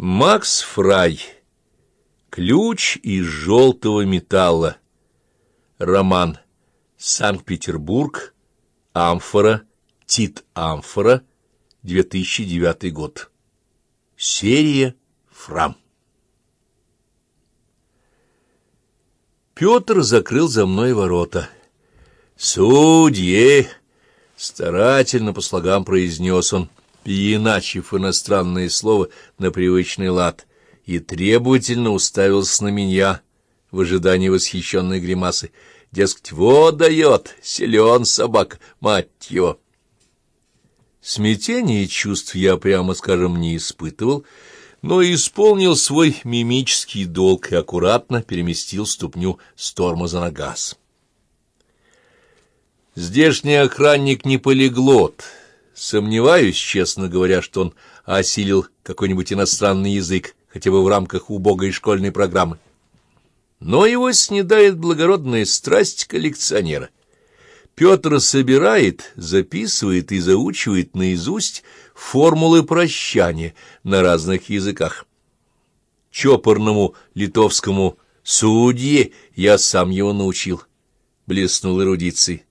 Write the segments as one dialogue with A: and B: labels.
A: Макс Фрай. Ключ из желтого металла. Роман. Санкт-Петербург. Амфора. Тит Амфора. 2009 год. Серия Фрам. Петр закрыл за мной ворота. «Судье!» — старательно по слогам произнес он переиначив иностранное слово на привычный лад, и требовательно уставился на меня в ожидании восхищенной гримасы. Дескать, вот дает, силен собак, мать его. Смятение чувств я, прямо скажем, не испытывал, но исполнил свой мимический долг и аккуратно переместил ступню с тормоза на газ. Здешний охранник не полиглот — Сомневаюсь, честно говоря, что он осилил какой-нибудь иностранный язык, хотя бы в рамках убогой школьной программы. Но его снедает благородная страсть коллекционера. Петр собирает, записывает и заучивает наизусть формулы прощания на разных языках. Чопорному литовскому судье я сам его научил, блеснул эрудицией.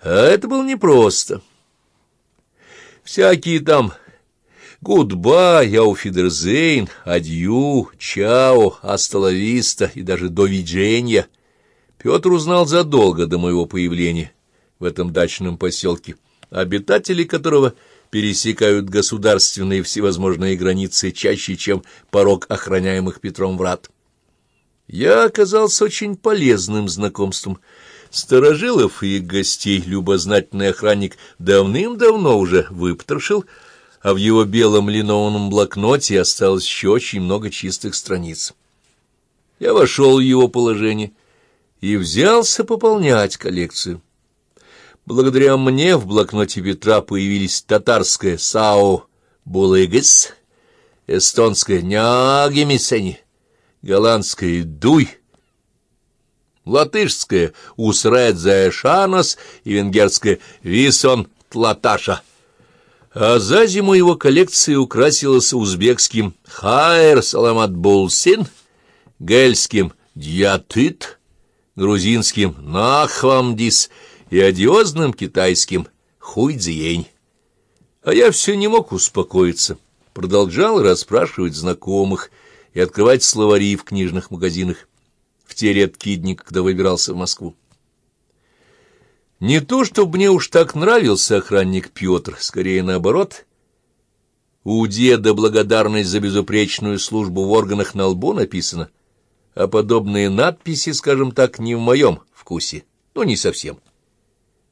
A: А это было непросто. Всякие там. «goodbye», «auf Wiedersehen», «адью», «чао», «hasta la vista» и даже «do widzenia» Петр узнал задолго до моего появления в этом дачном поселке, обитатели которого пересекают государственные всевозможные границы чаще, чем порог охраняемых Петром врат. Я оказался очень полезным знакомством — Старожилов и гостей любознательный охранник давным-давно уже выпотрошил, а в его белом линованном блокноте осталось еще очень много чистых страниц. Я вошел в его положение и взялся пополнять коллекцию. Благодаря мне в блокноте Петра появились татарская «Сао Булыгыс», эстонская «Нягемисени», голландская «Дуй», латышское «Усред-Заэшанос» и венгерское «Висон Тлаташа». А за зиму его коллекция украсилась узбекским «Хайр Саламат Булсин», гельским «Дьятыт», грузинским «Нахвамдис» и одиозным китайским «Хуйцзиень». А я все не мог успокоиться, продолжал расспрашивать знакомых и открывать словари в книжных магазинах в те редкие дни, когда выбирался в Москву. Не то, чтобы мне уж так нравился охранник Петр, скорее наоборот. У деда благодарность за безупречную службу в органах на лбу написана, а подобные надписи, скажем так, не в моем вкусе, ну, не совсем.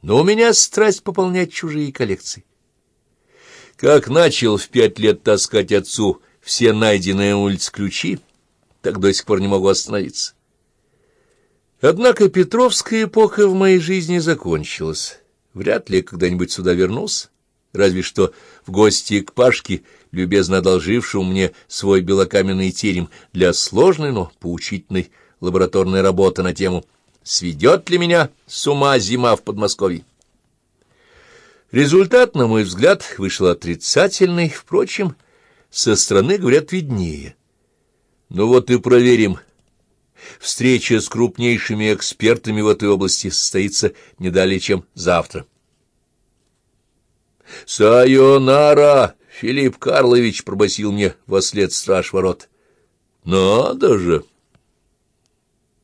A: Но у меня страсть пополнять чужие коллекции. Как начал в пять лет таскать отцу все найденные улиц ключи, так до сих пор не могу остановиться. Однако Петровская эпоха в моей жизни закончилась. Вряд ли когда-нибудь сюда вернулся, разве что в гости к Пашке, любезно одолжившему мне свой белокаменный терем для сложной, но поучительной лабораторной работы на тему «Сведет ли меня с ума зима в Подмосковье?». Результат, на мой взгляд, вышел отрицательный, впрочем, со стороны, говорят, виднее. Ну вот и проверим, Встреча с крупнейшими экспертами в этой области состоится не далее, чем завтра. «Сайонара!» — Филипп Карлович пробасил мне вослед страж ворот. «Надо же!»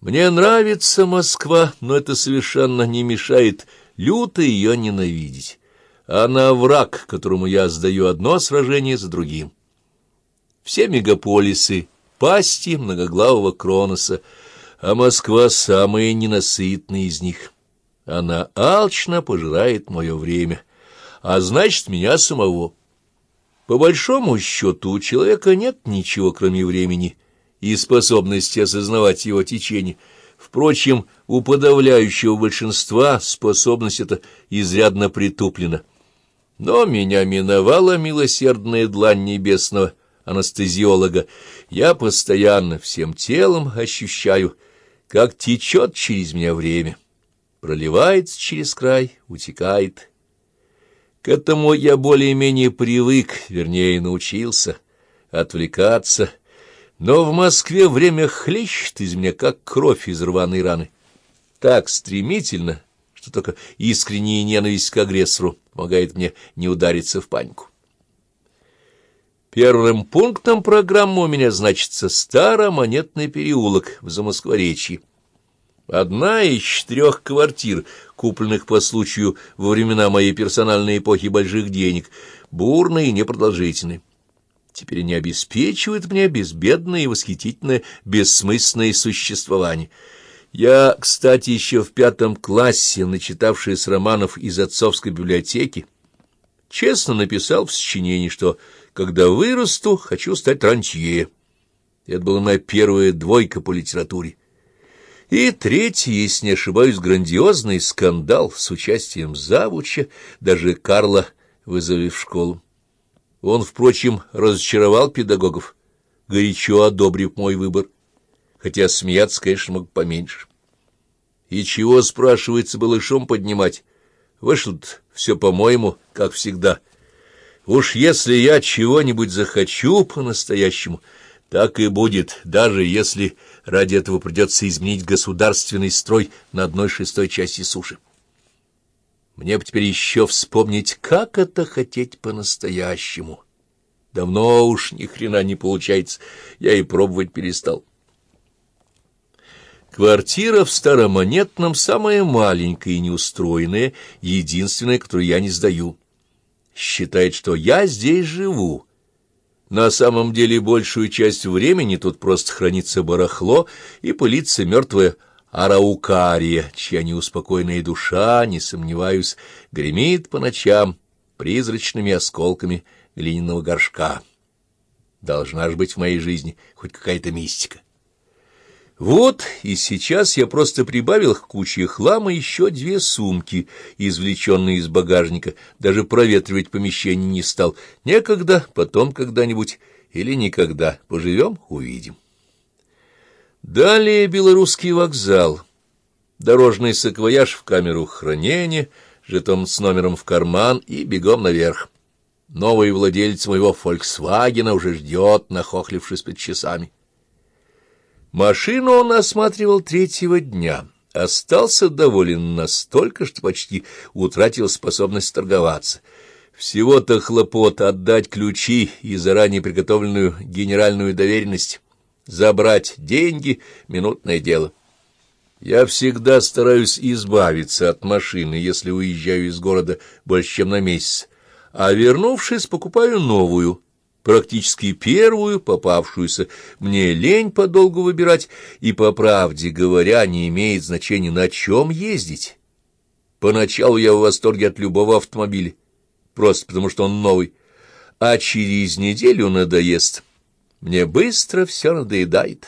A: Мне нравится Москва, но это совершенно не мешает люто ее ненавидеть. Она враг, которому я сдаю одно сражение за другим. Все мегаполисы пасти многоглавого Кроноса, а Москва самая ненасытная из них. Она алчно пожирает мое время, а значит, меня самого. По большому счету у человека нет ничего, кроме времени и способности осознавать его течение. Впрочем, у подавляющего большинства способность эта изрядно притуплена. Но меня миновала милосердная длань небесного — анестезиолога, я постоянно всем телом ощущаю, как течет через меня время, проливается через край, утекает. К этому я более-менее привык, вернее, научился, отвлекаться, но в Москве время хлещет из меня, как кровь из рваной раны. Так стремительно, что только искренняя ненависть к агрессору помогает мне не удариться в панику. Первым пунктом программы у меня значится Старомонетный переулок в Замоскворечье. Одна из четырех квартир, купленных по случаю во времена моей персональной эпохи больших денег, бурные и непродолжительные. Теперь они обеспечивают мне безбедное и восхитительное бессмысленное существование. Я, кстати, еще в пятом классе, начитавшись романов из отцовской библиотеки, честно написал в сочинении, что «когда вырасту, хочу стать рантье». Это была моя первая двойка по литературе. И третий, если не ошибаюсь, грандиозный скандал с участием завуча, даже Карла вызвали в школу. Он, впрочем, разочаровал педагогов, горячо одобрив мой выбор, хотя смеяться, конечно, мог поменьше. И чего, спрашивается, было шум поднимать? Вышло все по-моему, как всегда. Уж если я чего-нибудь захочу по-настоящему, так и будет, даже если ради этого придется изменить государственный строй на одной шестой части суши. Мне бы теперь еще вспомнить, как это хотеть по-настоящему. Давно уж ни хрена не получается, я и пробовать перестал. Квартира в Старомонетном самая маленькая и неустроенная, единственная, которую я не сдаю. Считает, что я здесь живу. На самом деле большую часть времени тут просто хранится барахло и пылится мертвая араукария, чья неуспокойная душа, не сомневаюсь, гремит по ночам призрачными осколками глиняного горшка. Должна же быть в моей жизни хоть какая-то мистика. Вот и сейчас я просто прибавил к куче хлама еще две сумки, извлеченные из багажника, даже проветривать помещение не стал. Некогда, потом когда-нибудь или никогда. Поживем — увидим. Далее белорусский вокзал, дорожный саквояж в камеру хранения, жетон с номером в карман и бегом наверх. Новый владелец моего «Фольксвагена» уже ждет, нахохлившись под часами. Машину он осматривал третьего дня. Остался доволен настолько, что почти утратил способность торговаться. Всего-то хлопот отдать ключи и заранее приготовленную генеральную доверенность — Забрать деньги — минутное дело. Я всегда стараюсь избавиться от машины, если уезжаю из города больше, чем на месяц, а, вернувшись, покупаю новую, практически первую попавшуюся. Мне лень подолгу выбирать, и, по правде говоря, не имеет значения, на чем ездить. Поначалу я в восторге от любого автомобиля, просто потому что он новый, а через неделю надоест — мне быстро все надоедает.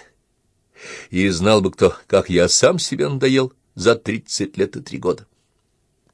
A: И знал бы кто, как я сам себе надоел за тридцать лет и три года.